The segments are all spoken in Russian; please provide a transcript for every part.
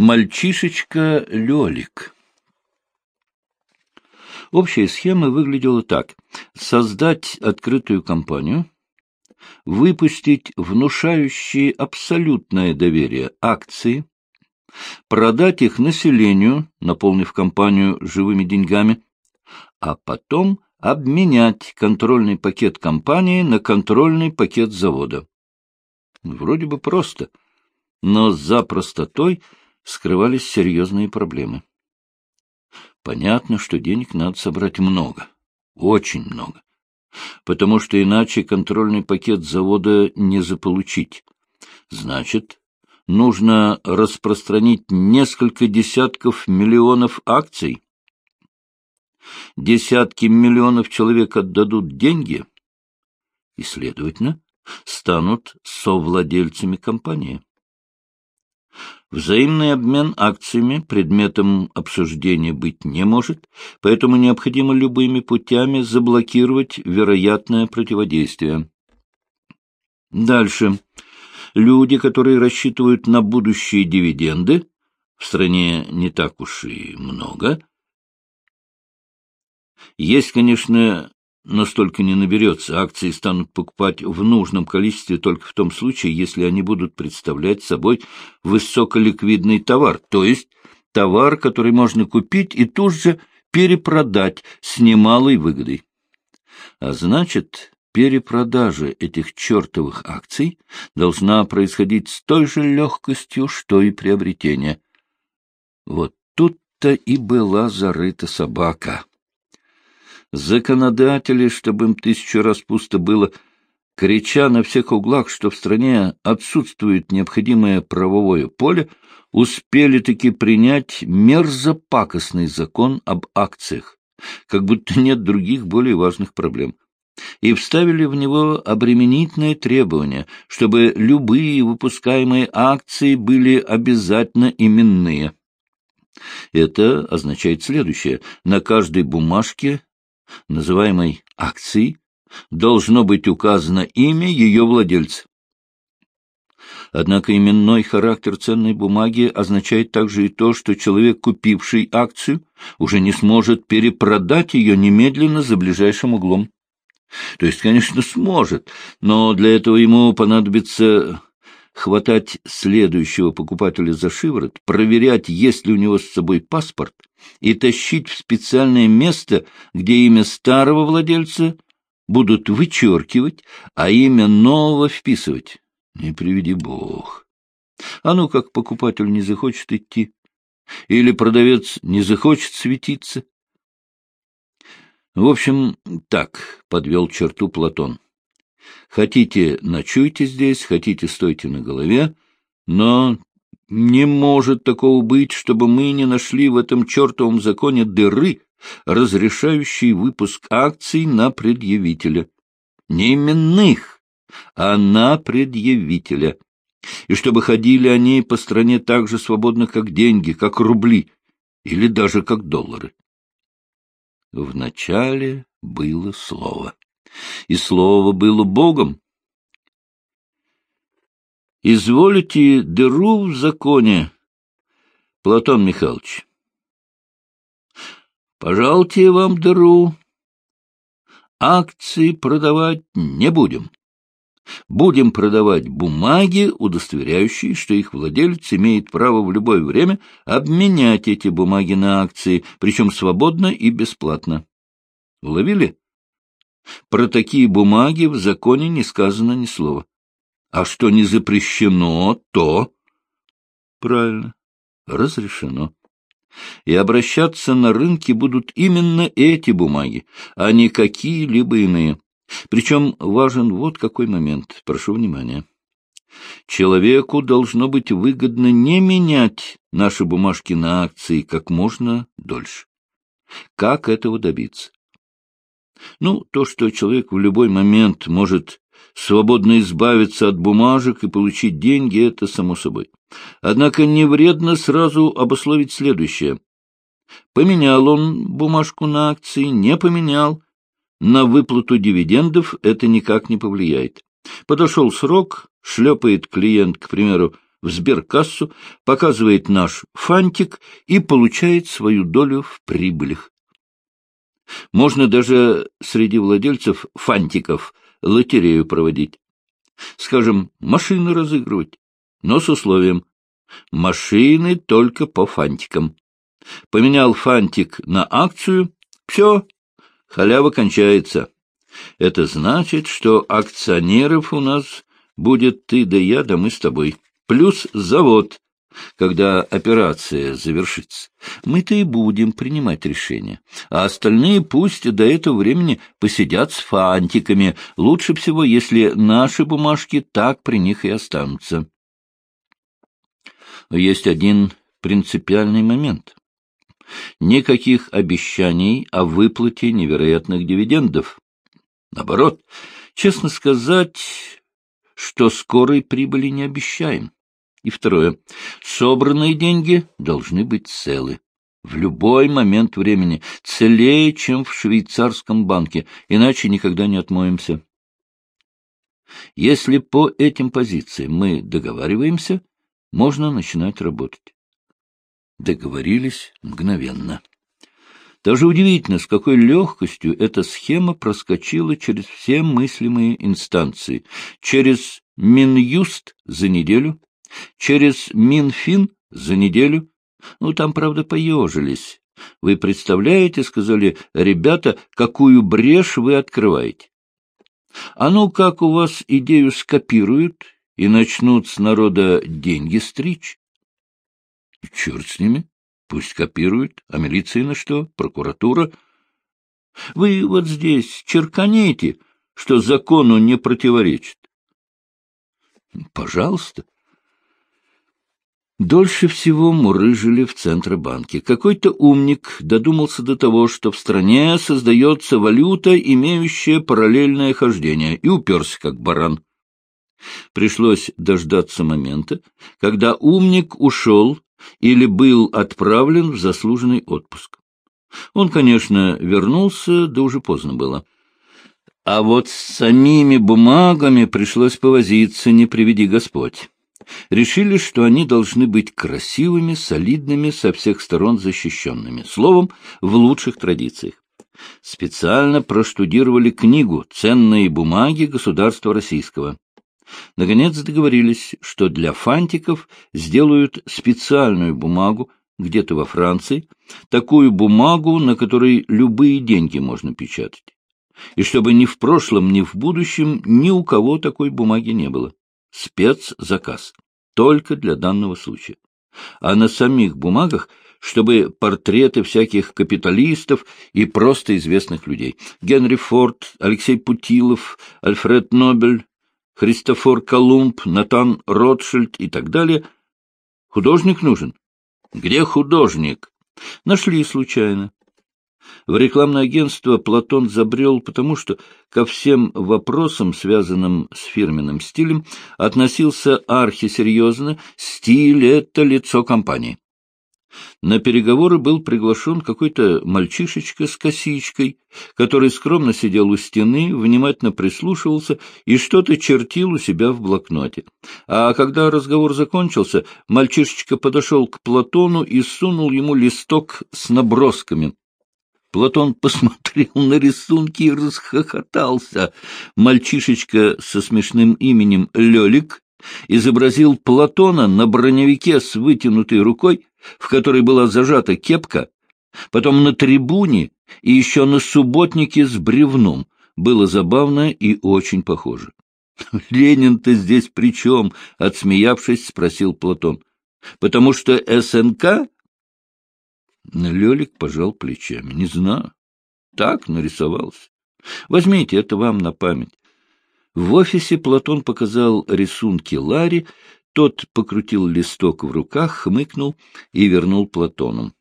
Мальчишечка Лёлик. Общая схема выглядела так. Создать открытую компанию, выпустить внушающие абсолютное доверие акции, продать их населению, наполнив компанию живыми деньгами, а потом обменять контрольный пакет компании на контрольный пакет завода. Вроде бы просто, но за простотой – скрывались серьезные проблемы. Понятно, что денег надо собрать много, очень много, потому что иначе контрольный пакет завода не заполучить. Значит, нужно распространить несколько десятков миллионов акций. Десятки миллионов человек отдадут деньги и, следовательно, станут совладельцами компании. Взаимный обмен акциями предметом обсуждения быть не может, поэтому необходимо любыми путями заблокировать вероятное противодействие. Дальше. Люди, которые рассчитывают на будущие дивиденды, в стране не так уж и много. Есть, конечно, но столько не наберется. Акции станут покупать в нужном количестве только в том случае, если они будут представлять собой высоколиквидный товар, то есть товар, который можно купить и тут же перепродать с немалой выгодой. А значит, перепродажа этих чертовых акций должна происходить с той же легкостью, что и приобретение. Вот тут-то и была зарыта собака законодатели, чтобы им тысячу раз пусто было, крича на всех углах, что в стране отсутствует необходимое правовое поле, успели таки принять мерзопакостный закон об акциях, как будто нет других более важных проблем, и вставили в него обременительное требование, чтобы любые выпускаемые акции были обязательно именные. Это означает следующее. На каждой бумажке называемой акцией, должно быть указано имя ее владельца. Однако именной характер ценной бумаги означает также и то, что человек, купивший акцию, уже не сможет перепродать ее немедленно за ближайшим углом. То есть, конечно, сможет, но для этого ему понадобится хватать следующего покупателя за шиворот, проверять, есть ли у него с собой паспорт, и тащить в специальное место, где имя старого владельца будут вычеркивать, а имя нового вписывать. Не приведи бог. А ну, как покупатель не захочет идти, или продавец не захочет светиться. В общем, так подвел черту Платон. Хотите, ночуйте здесь, хотите, стойте на голове, но не может такого быть, чтобы мы не нашли в этом чертовом законе дыры, разрешающей выпуск акций на предъявителя. Не именных, а на предъявителя. И чтобы ходили они по стране так же свободно, как деньги, как рубли, или даже как доллары. Вначале было слово, и слово было Богом, Изволите дыру в законе, Платон Михайлович. Пожалуйте вам дыру. Акции продавать не будем. Будем продавать бумаги, удостоверяющие, что их владелец имеет право в любое время обменять эти бумаги на акции, причем свободно и бесплатно. Уловили? Про такие бумаги в законе не сказано ни слова. А что не запрещено, то... Правильно, разрешено. И обращаться на рынке будут именно эти бумаги, а не какие-либо иные. Причем важен вот какой момент, прошу внимания. Человеку должно быть выгодно не менять наши бумажки на акции как можно дольше. Как этого добиться? Ну, то, что человек в любой момент может Свободно избавиться от бумажек и получить деньги — это само собой. Однако не вредно сразу обусловить следующее. Поменял он бумажку на акции, не поменял. На выплату дивидендов это никак не повлияет. Подошел срок, шлепает клиент, к примеру, в сберкассу, показывает наш фантик и получает свою долю в прибылях. Можно даже среди владельцев фантиков лотерею проводить. Скажем, машины разыгрывать, но с условием. Машины только по фантикам. Поменял фантик на акцию — все, халява кончается. Это значит, что акционеров у нас будет ты да я, да мы с тобой. Плюс завод, когда операция завершится. Мы-то и будем принимать решения. А остальные пусть до этого времени посидят с фантиками. Лучше всего, если наши бумажки так при них и останутся. Есть один принципиальный момент. Никаких обещаний о выплате невероятных дивидендов. Наоборот, честно сказать, что скорой прибыли не обещаем. И второе. Собранные деньги должны быть целы. В любой момент времени. Целее, чем в швейцарском банке. Иначе никогда не отмоемся. Если по этим позициям мы договариваемся, можно начинать работать. Договорились мгновенно. Даже удивительно, с какой легкостью эта схема проскочила через все мыслимые инстанции. Через Минюст за неделю, через Минфин за неделю. Ну, там, правда, поежились. Вы представляете, — сказали ребята, — какую брешь вы открываете? А ну, как у вас идею скопируют и начнут с народа деньги стричь? Черт с ними. Пусть копируют. А милиция на что? Прокуратура? Вы вот здесь черканете, что закону не противоречит. Пожалуйста. Дольше всего мурыжили в Центробанке. Какой-то умник додумался до того, что в стране создается валюта, имеющая параллельное хождение, и уперся как баран. Пришлось дождаться момента, когда умник ушел или был отправлен в заслуженный отпуск. Он, конечно, вернулся, да уже поздно было. А вот с самими бумагами пришлось повозиться, не приведи Господь. Решили, что они должны быть красивыми, солидными, со всех сторон защищенными. Словом, в лучших традициях. Специально проштудировали книгу «Ценные бумаги государства российского». Наконец договорились, что для фантиков сделают специальную бумагу где-то во Франции, такую бумагу, на которой любые деньги можно печатать. И чтобы ни в прошлом, ни в будущем ни у кого такой бумаги не было. Спецзаказ. Только для данного случая. А на самих бумагах чтобы портреты всяких капиталистов и просто известных людей. Генри Форд, Алексей Путилов, Альфред Нобель, Христофор Колумб, Натан Ротшильд и так далее. Художник нужен. Где художник? Нашли случайно. В рекламное агентство Платон забрел, потому что ко всем вопросам, связанным с фирменным стилем, относился архисерьезно. Стиль — это лицо компании. На переговоры был приглашен какой-то мальчишечка с косичкой, который скромно сидел у стены, внимательно прислушивался и что-то чертил у себя в блокноте. А когда разговор закончился, мальчишечка подошел к Платону и сунул ему листок с набросками. Платон посмотрел на рисунки и расхохотался. Мальчишечка со смешным именем Лелик изобразил Платона на броневике с вытянутой рукой, в которой была зажата кепка, потом на трибуне и еще на субботнике с бревном. Было забавно и очень похоже. — Ленин-то здесь при чем? — отсмеявшись, спросил Платон. — Потому что СНК? Лелик пожал плечами. — Не знаю. Так нарисовался. Возьмите это вам на память. В офисе Платон показал рисунки Ларе, тот покрутил листок в руках, хмыкнул и вернул Платону.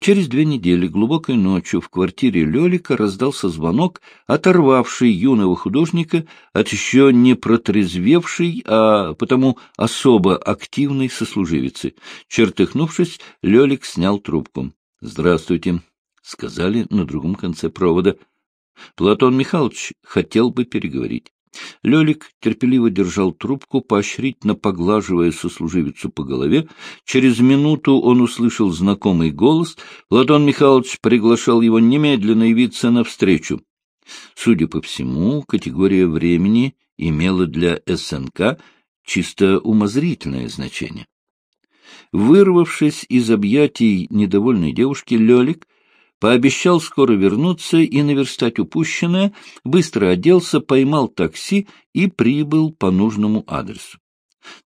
Через две недели глубокой ночью в квартире Лелика раздался звонок, оторвавший юного художника от еще не протрезвевшей, а потому особо активной сослуживицы. Чертыхнувшись, Лелик снял трубку. — Здравствуйте, — сказали на другом конце провода. Платон Михайлович хотел бы переговорить. Лелик терпеливо держал трубку, поощрительно поглаживая сослуживицу по голове. Через минуту он услышал знакомый голос. Платон Михайлович приглашал его немедленно явиться навстречу. Судя по всему, категория времени имела для СНК чисто умозрительное значение. Вырвавшись из объятий недовольной девушки, Лелик пообещал скоро вернуться и наверстать упущенное, быстро оделся, поймал такси и прибыл по нужному адресу.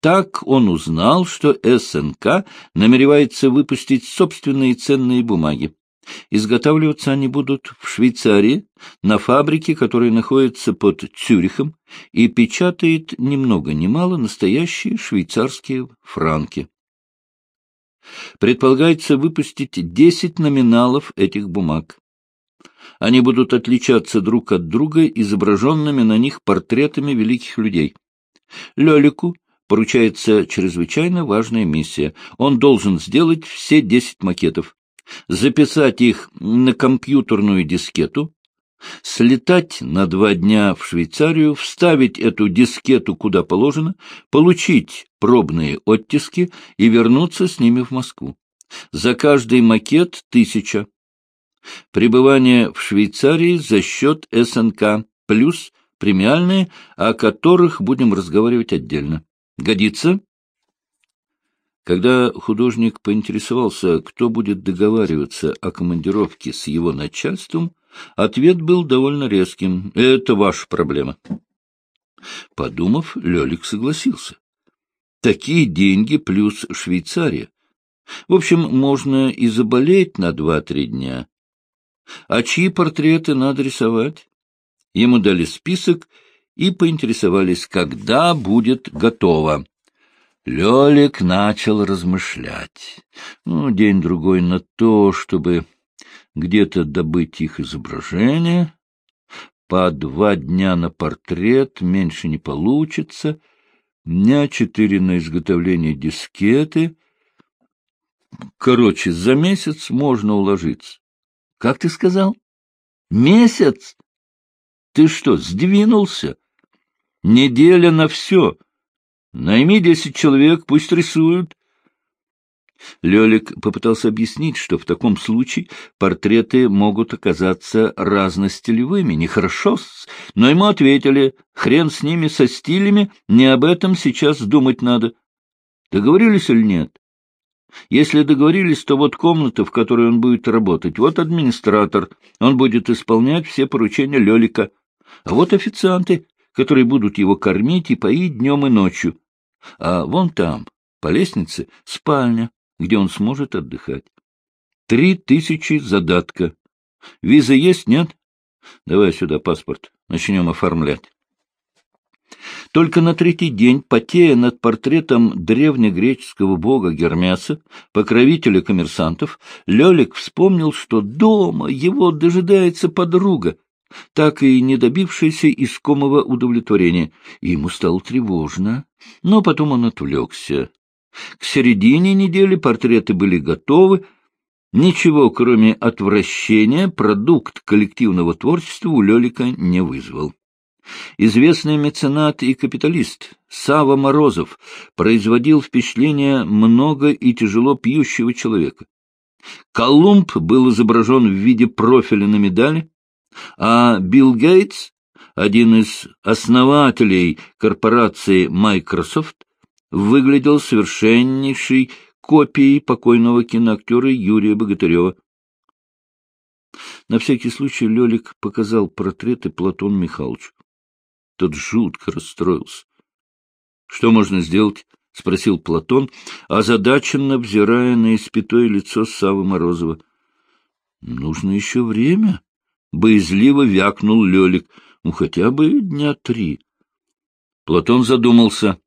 Так он узнал, что СНК намеревается выпустить собственные ценные бумаги. Изготавливаться они будут в Швейцарии, на фабрике, которая находится под Цюрихом, и печатает ни много ни мало настоящие швейцарские франки. Предполагается выпустить 10 номиналов этих бумаг. Они будут отличаться друг от друга изображенными на них портретами великих людей. Лелику поручается чрезвычайно важная миссия. Он должен сделать все 10 макетов, записать их на компьютерную дискету, слетать на два дня в Швейцарию, вставить эту дискету куда положено, получить пробные оттиски и вернуться с ними в Москву. За каждый макет тысяча. Пребывание в Швейцарии за счет СНК плюс премиальные, о которых будем разговаривать отдельно. Годится? Когда художник поинтересовался, кто будет договариваться о командировке с его начальством, Ответ был довольно резким. Это ваша проблема. Подумав, Лелик согласился. Такие деньги плюс Швейцария. В общем, можно и заболеть на два-три дня. А чьи портреты надо рисовать? Ему дали список и поинтересовались, когда будет готово. Лелик начал размышлять. Ну, день-другой на то, чтобы где-то добыть их изображение. По два дня на портрет, меньше не получится. Дня четыре на изготовление дискеты. Короче, за месяц можно уложиться. — Как ты сказал? — Месяц? Ты что, сдвинулся? Неделя на все. Найми десять человек, пусть рисуют. Лелик попытался объяснить, что в таком случае портреты могут оказаться разностилевыми. Нехорошо, но ему ответили, хрен с ними, со стилями, не об этом сейчас думать надо. Договорились или нет? Если договорились, то вот комната, в которой он будет работать, вот администратор, он будет исполнять все поручения Лелика, а вот официанты, которые будут его кормить и поить днем и ночью. А вон там, по лестнице, спальня, где он сможет отдыхать. Три тысячи задатка. Виза есть, нет? Давай сюда паспорт. Начнем оформлять. Только на третий день, потея над портретом древнегреческого бога Гермеса, покровителя коммерсантов, Лелик вспомнил, что дома его дожидается подруга, так и не добившаяся искомого удовлетворения, и ему стало тревожно. Но потом он отвлекся. К середине недели портреты были готовы. Ничего, кроме отвращения, продукт коллективного творчества у Лелика не вызвал. Известный меценат и капиталист Сава Морозов производил впечатление много и тяжело пьющего человека. Колумб был изображен в виде профиля на медали, а Билл Гейтс, один из основателей корпорации Microsoft, выглядел совершеннейшей копией покойного киноактера Юрия Богатырева. На всякий случай Лелик показал портреты Платону Михайловичу. Тот жутко расстроился. — Что можно сделать? — спросил Платон, озадаченно взирая на испятое лицо Савы Морозова. — Нужно еще время, — боязливо вякнул Лелик. — Ну, хотя бы дня три. Платон задумался. —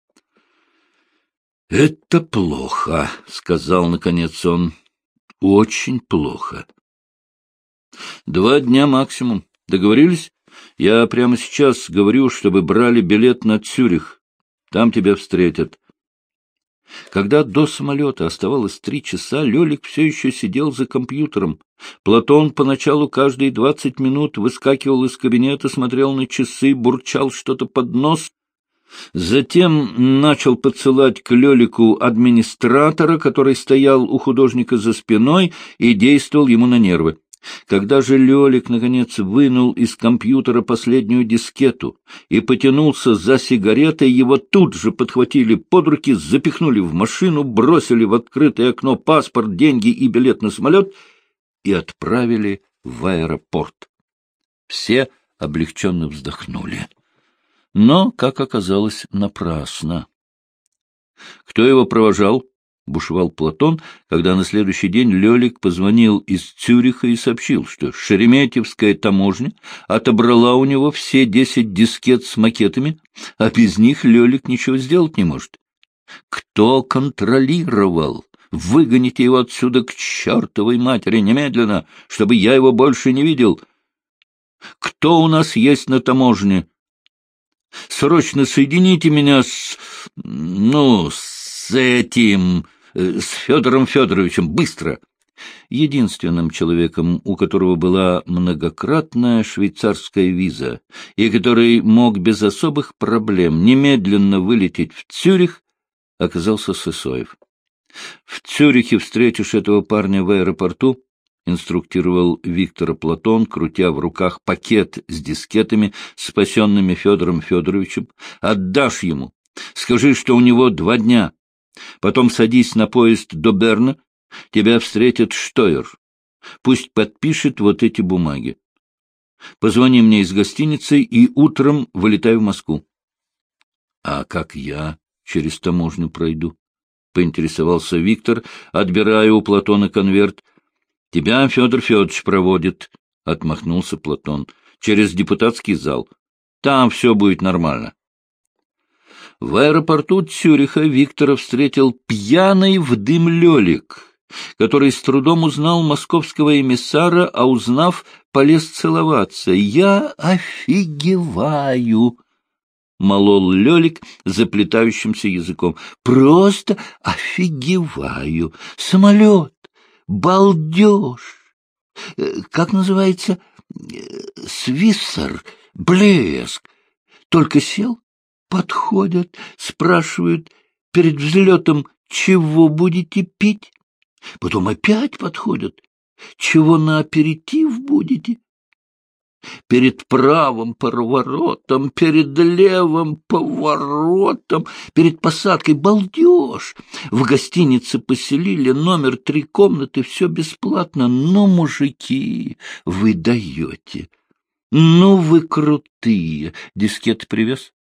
Это плохо, — сказал наконец он. — Очень плохо. — Два дня максимум. Договорились? Я прямо сейчас говорю, чтобы брали билет на Цюрих. Там тебя встретят. Когда до самолета оставалось три часа, Лелик все еще сидел за компьютером. Платон поначалу каждые двадцать минут выскакивал из кабинета, смотрел на часы, бурчал что-то под нос. Затем начал подсылать к Лелику администратора, который стоял у художника за спиной и действовал ему на нервы. Когда же Лёлик, наконец, вынул из компьютера последнюю дискету и потянулся за сигаретой, его тут же подхватили под руки, запихнули в машину, бросили в открытое окно паспорт, деньги и билет на самолет и отправили в аэропорт. Все облегченно вздохнули. Но, как оказалось, напрасно. Кто его провожал? бушевал Платон, когда на следующий день Лелик позвонил из Цюриха и сообщил, что Шереметьевская таможня отобрала у него все десять дискет с макетами, а без них Лелик ничего сделать не может. Кто контролировал? Выгоните его отсюда к чертовой матери немедленно, чтобы я его больше не видел. Кто у нас есть на таможне? Срочно соедините меня с... ну, с этим... Э, с Федором Федоровичем, быстро!» Единственным человеком, у которого была многократная швейцарская виза, и который мог без особых проблем немедленно вылететь в Цюрих, оказался Сысоев. «В Цюрихе встретишь этого парня в аэропорту», — инструктировал Виктора Платон, крутя в руках пакет с дискетами, спасенными Федором Федоровичем. «Отдашь ему. Скажи, что у него два дня Потом садись на поезд до Берна, тебя встретит Штойер. Пусть подпишет вот эти бумаги. Позвони мне из гостиницы и утром вылетай в Москву. — А как я через таможню пройду? — поинтересовался Виктор, отбирая у Платона конверт. — Тебя Федор Федорович проводит, — отмахнулся Платон, — через депутатский зал. Там все будет нормально. В аэропорту Цюриха Виктора встретил пьяный в дым Лелик, который с трудом узнал московского эмиссара, а узнав, полез целоваться. «Я офигеваю!» — молол Лелик заплетающимся языком. «Просто офигеваю! Самолет! Балдеж! Э, как называется? Э, свиссер! Блеск! Только сел, Подходят, спрашивают перед взлетом, чего будете пить? Потом опять подходят, чего на аперитив будете? Перед правым поворотом, перед левым поворотом, перед посадкой балдеж. В гостинице поселили номер три комнаты, все бесплатно. Но, мужики, вы даете. Ну, вы крутые. Дискет привез?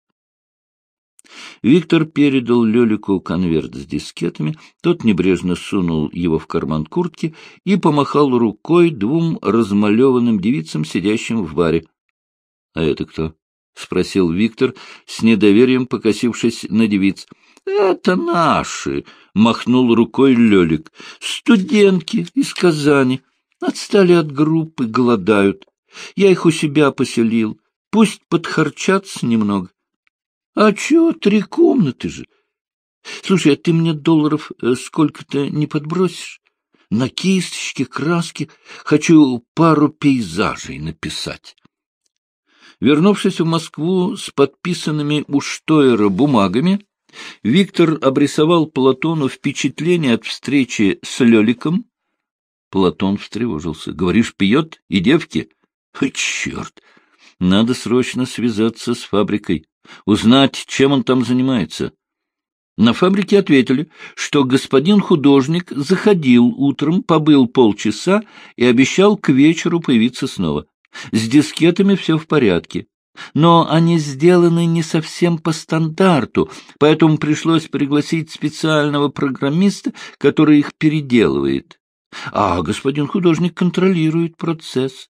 Виктор передал Лелику конверт с дискетами, тот небрежно сунул его в карман куртки и помахал рукой двум размалеванным девицам, сидящим в баре. — А это кто? — спросил Виктор, с недоверием покосившись на девиц. — Это наши, — махнул рукой Лелик. — Студентки из Казани. Отстали от группы, голодают. Я их у себя поселил. Пусть подхарчатся немного. А чё, три комнаты же? Слушай, а ты мне долларов э, сколько-то не подбросишь? На кисточке, краски. Хочу пару пейзажей написать. Вернувшись в Москву с подписанными у Штойера бумагами, Виктор обрисовал Платону впечатление от встречи с Леликом. Платон встревожился. — Говоришь, пьет и девки? — Черт! Надо срочно связаться с фабрикой узнать, чем он там занимается. На фабрике ответили, что господин художник заходил утром, побыл полчаса и обещал к вечеру появиться снова. С дискетами все в порядке. Но они сделаны не совсем по стандарту, поэтому пришлось пригласить специального программиста, который их переделывает. А господин художник контролирует процесс.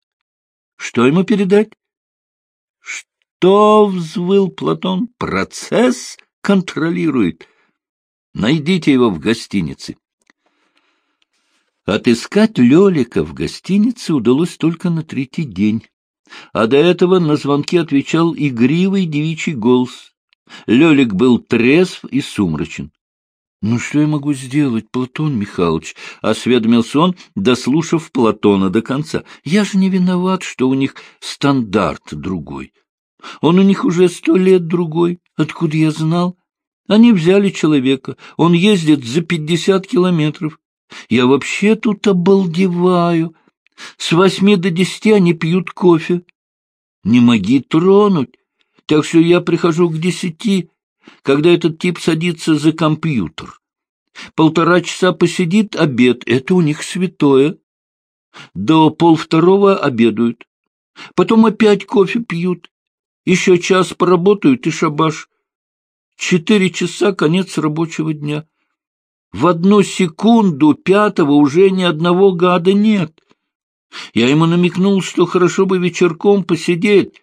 Что ему передать? Что, — взвыл Платон, — процесс контролирует. Найдите его в гостинице. Отыскать Лелика в гостинице удалось только на третий день, а до этого на звонки отвечал игривый девичий голос. Лелик был трезв и сумрачен. — Ну, что я могу сделать, Платон Михайлович? — осведомился он, дослушав Платона до конца. — Я же не виноват, что у них стандарт другой. Он у них уже сто лет другой. Откуда я знал? Они взяли человека. Он ездит за пятьдесят километров. Я вообще тут обалдеваю. С восьми до десяти они пьют кофе. Не моги тронуть. Так что я прихожу к десяти, когда этот тип садится за компьютер. Полтора часа посидит обед, это у них святое. До полвторого обедают. Потом опять кофе пьют. Еще час поработают и шабаш. Четыре часа — конец рабочего дня. В одну секунду пятого уже ни одного гада нет. Я ему намекнул, что хорошо бы вечерком посидеть.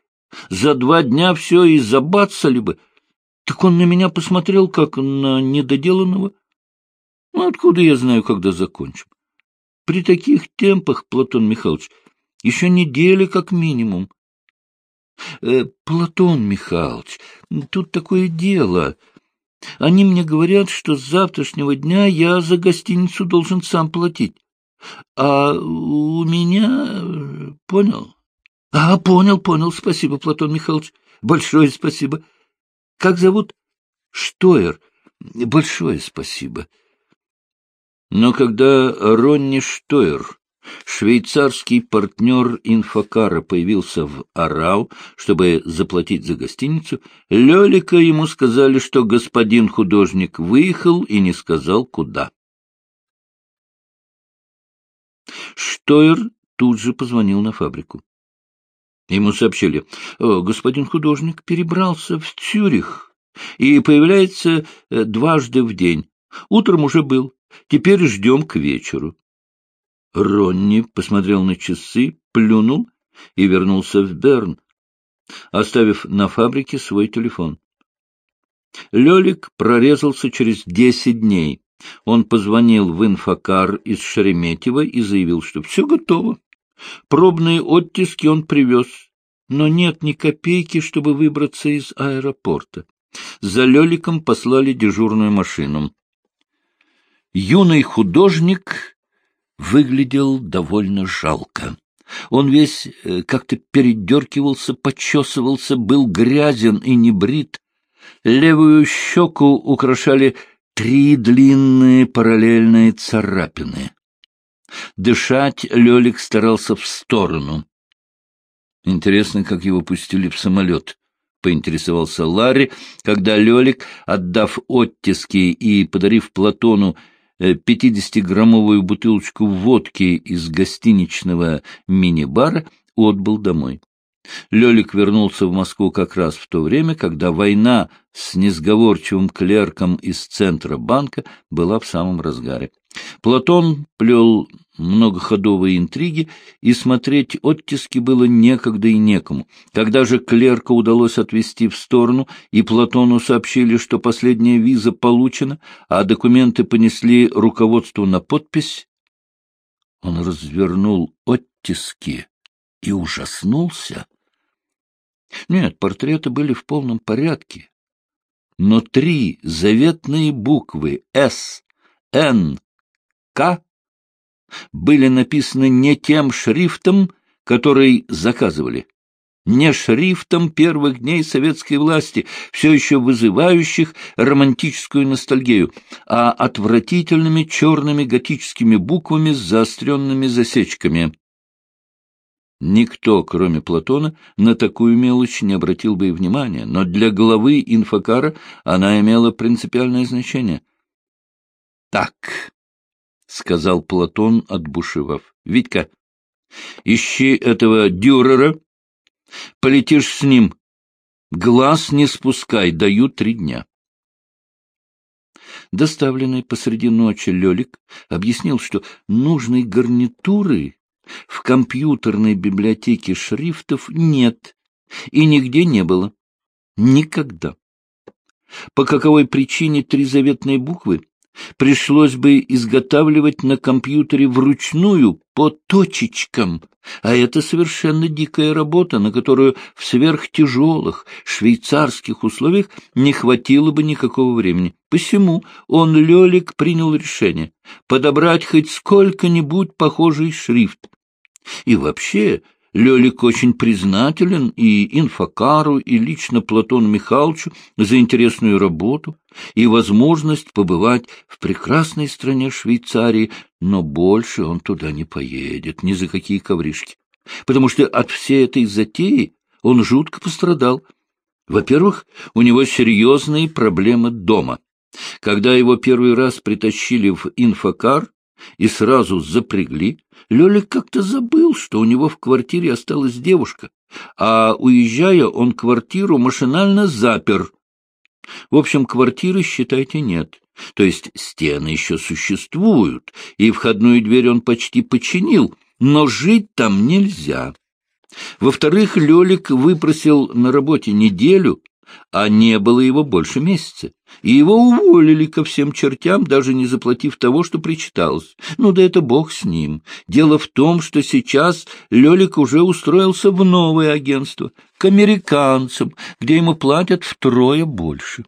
За два дня все и забацали бы. Так он на меня посмотрел, как на недоделанного. Ну, откуда я знаю, когда закончим? При таких темпах, Платон Михайлович, еще недели как минимум. Э, Платон Михайлович, тут такое дело. Они мне говорят, что с завтрашнего дня я за гостиницу должен сам платить. А у меня... Понял? А, понял, понял. Спасибо, Платон Михайлович. Большое спасибо. Как зовут? Штойер. Большое спасибо. Но когда Ронни Штойер Швейцарский партнер инфокара появился в Арау, чтобы заплатить за гостиницу. Лелика ему сказали, что господин художник выехал и не сказал, куда. Штойер тут же позвонил на фабрику. Ему сообщили, господин художник перебрался в Цюрих и появляется э, дважды в день. Утром уже был, теперь ждем к вечеру. Ронни посмотрел на часы, плюнул и вернулся в Берн, оставив на фабрике свой телефон. Лёлик прорезался через десять дней. Он позвонил в инфокар из Шереметьево и заявил, что все готово. Пробные оттиски он привез, но нет ни копейки, чтобы выбраться из аэропорта. За Лёликом послали дежурную машину. Юный художник выглядел довольно жалко. Он весь э, как-то передеркивался, почесывался, был грязен и небрит. Левую щеку украшали три длинные параллельные царапины. Дышать Лелик старался в сторону. Интересно, как его пустили в самолет, — поинтересовался Ларри, когда Лелик, отдав оттиски и подарив Платону пятидесятиграммовую бутылочку водки из гостиничного мини-бара, отбыл домой. Лёлик вернулся в Москву как раз в то время, когда война с несговорчивым клерком из центра банка была в самом разгаре. Платон плел многоходовые интриги, и смотреть оттиски было некогда и некому. Когда же клерка удалось отвести в сторону, и Платону сообщили, что последняя виза получена, а документы понесли руководству на подпись, он развернул оттиски и ужаснулся. Нет, портреты были в полном порядке, но три заветные буквы «С», «Н», «К» были написаны не тем шрифтом, который заказывали, не шрифтом первых дней советской власти, все еще вызывающих романтическую ностальгию, а отвратительными черными готическими буквами с заостренными засечками. Никто, кроме Платона, на такую мелочь не обратил бы и внимания, но для главы инфокара она имела принципиальное значение. «Так», — сказал Платон, отбушевав, — «Витька, ищи этого дюрера, полетишь с ним, глаз не спускай, даю три дня». Доставленный посреди ночи Лелик объяснил, что нужной гарнитуры в компьютерной библиотеке шрифтов нет и нигде не было. Никогда. По каковой причине три заветные буквы пришлось бы изготавливать на компьютере вручную по точечкам, а это совершенно дикая работа, на которую в сверхтяжелых швейцарских условиях не хватило бы никакого времени. Посему он, Лелик, принял решение подобрать хоть сколько-нибудь похожий шрифт. И вообще Лелик очень признателен и инфокару, и лично Платону Михайловичу за интересную работу и возможность побывать в прекрасной стране Швейцарии, но больше он туда не поедет, ни за какие ковришки, потому что от всей этой затеи он жутко пострадал. Во-первых, у него серьезные проблемы дома. Когда его первый раз притащили в инфокар, и сразу запрягли, Лёлик как-то забыл, что у него в квартире осталась девушка, а, уезжая, он квартиру машинально запер. В общем, квартиры, считайте, нет. То есть стены еще существуют, и входную дверь он почти починил, но жить там нельзя. Во-вторых, Лёлик выпросил на работе неделю, а не было его больше месяца, и его уволили ко всем чертям, даже не заплатив того, что причиталось. Ну да это бог с ним. Дело в том, что сейчас Лелик уже устроился в новое агентство, к американцам, где ему платят втрое больше.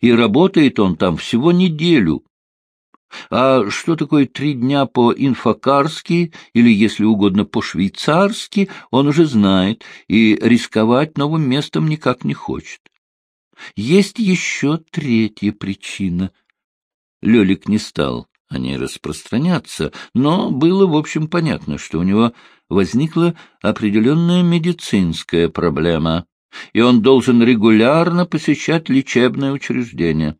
И работает он там всего неделю, а что такое три дня по-инфокарски или, если угодно, по-швейцарски, он уже знает и рисковать новым местом никак не хочет. Есть еще третья причина. Лелик не стал о ней распространяться, но было, в общем, понятно, что у него возникла определенная медицинская проблема, и он должен регулярно посещать лечебное учреждение.